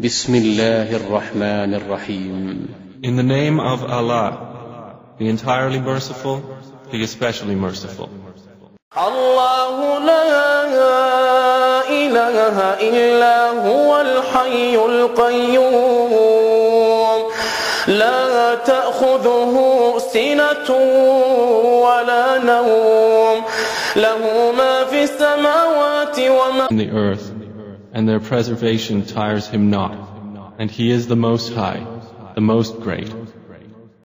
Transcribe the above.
بسم الله الرحمن الرحيم In the name of Allah, the entirely merciful, the especially merciful. الله لا إله إلا هو الحي القيوم لا تأخذه سنة ولا نوم له ما في السماوات وما In the earth, and their preservation tires him not, and he is the Most High, the Most Great.